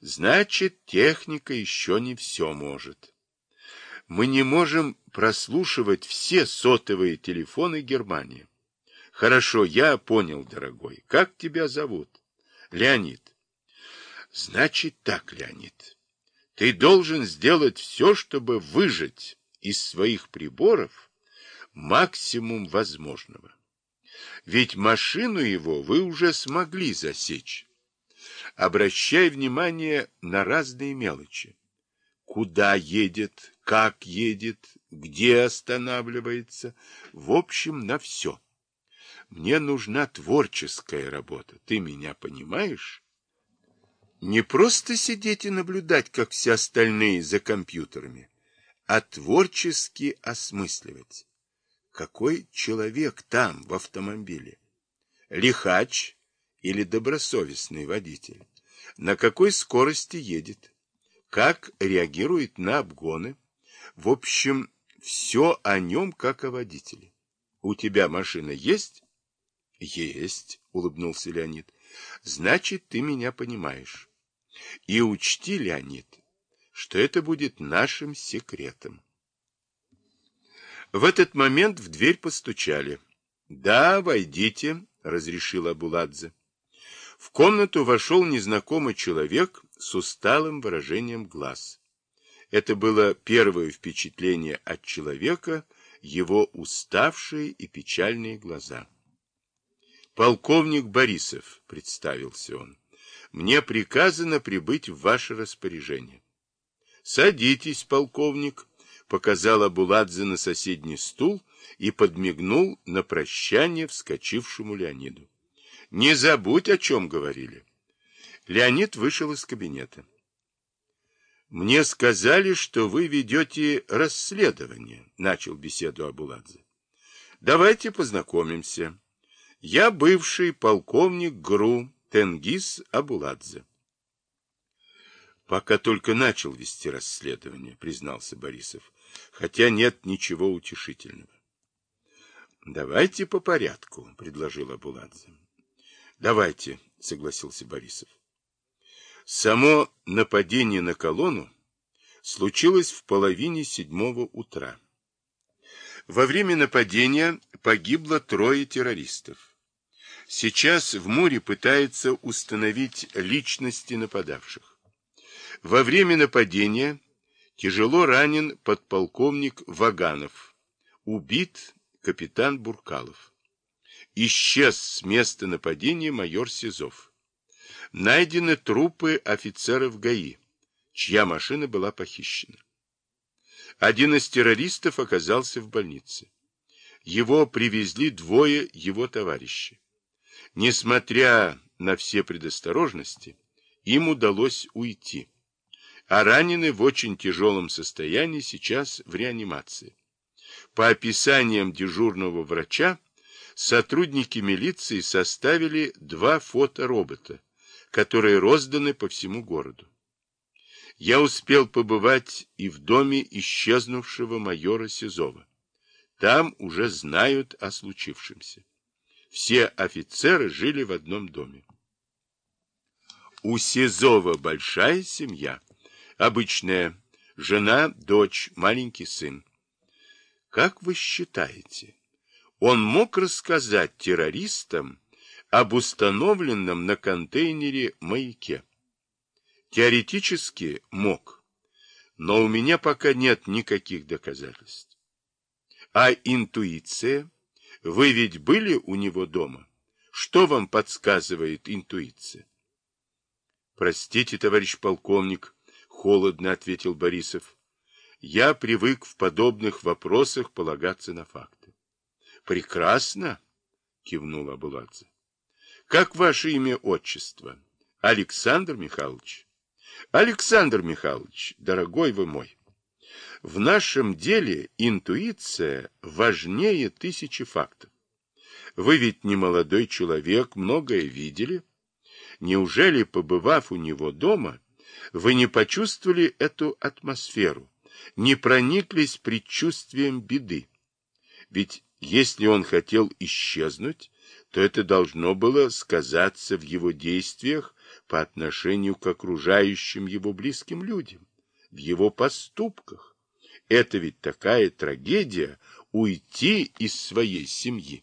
Значит, техника еще не все может. Мы не можем прослушивать все сотовые телефоны Германии. Хорошо, я понял, дорогой. Как тебя зовут? Леонид. Значит так, Леонид. Ты должен сделать все, чтобы выжать из своих приборов максимум возможного. Ведь машину его вы уже смогли засечь. Обращай внимание на разные мелочи. Куда едет, как едет, где останавливается, в общем, на все. Мне нужна творческая работа, ты меня понимаешь? Не просто сидеть и наблюдать, как все остальные за компьютерами, а творчески осмысливать. Какой человек там, в автомобиле? Лихач или добросовестный водитель? На какой скорости едет? Как реагирует на обгоны? В общем, все о нем, как о водителе. У тебя машина есть? Есть, улыбнулся Леонид. Значит, ты меня понимаешь. И учти, Леонид, что это будет нашим секретом. В этот момент в дверь постучали. «Да, войдите», — разрешил Абуладзе. В комнату вошел незнакомый человек с усталым выражением глаз. Это было первое впечатление от человека, его уставшие и печальные глаза. «Полковник Борисов», — представился он, — «мне приказано прибыть в ваше распоряжение». «Садитесь, полковник», показал Абуладзе на соседний стул и подмигнул на прощание вскочившему Леониду. «Не забудь, о чем говорили». Леонид вышел из кабинета. «Мне сказали, что вы ведете расследование», — начал беседу Абуладзе. «Давайте познакомимся. Я бывший полковник ГРУ Тенгиз Абуладзе». «Пока только начал вести расследование», — признался Борисов хотя нет ничего утешительного. — Давайте по порядку, — предложил Абуладзе. — Давайте, — согласился Борисов. Само нападение на колонну случилось в половине седьмого утра. Во время нападения погибло трое террористов. Сейчас в море пытаются установить личности нападавших. Во время нападения Тяжело ранен подполковник Ваганов. Убит капитан Буркалов. Исчез с места нападения майор Сизов. Найдены трупы офицеров ГАИ, чья машина была похищена. Один из террористов оказался в больнице. Его привезли двое его товарищей. Несмотря на все предосторожности, им удалось уйти а раненый в очень тяжелом состоянии сейчас в реанимации. По описаниям дежурного врача, сотрудники милиции составили два фоторобота, которые розданы по всему городу. Я успел побывать и в доме исчезнувшего майора Сизова. Там уже знают о случившемся. Все офицеры жили в одном доме. У Сизова большая семья. Обычная. Жена, дочь, маленький сын. Как вы считаете, он мог рассказать террористам об установленном на контейнере маяке? Теоретически мог, но у меня пока нет никаких доказательств. А интуиция? Вы ведь были у него дома? Что вам подсказывает интуиция? Простите, товарищ полковник, холодно ответил Борисов. Я привык в подобных вопросах полагаться на факты. Прекрасно, кивнул Абуладзе. Как ваше имя, отчество? Александр Михайлович. Александр Михайлович, дорогой вы мой, в нашем деле интуиция важнее тысячи фактов. Вы ведь не молодой человек, многое видели. Неужели, побывав у него дома, вы не почувствовали эту атмосферу, не прониклись предчувствием беды. Ведь если он хотел исчезнуть, то это должно было сказаться в его действиях по отношению к окружающим его близким людям, в его поступках. Это ведь такая трагедия уйти из своей семьи.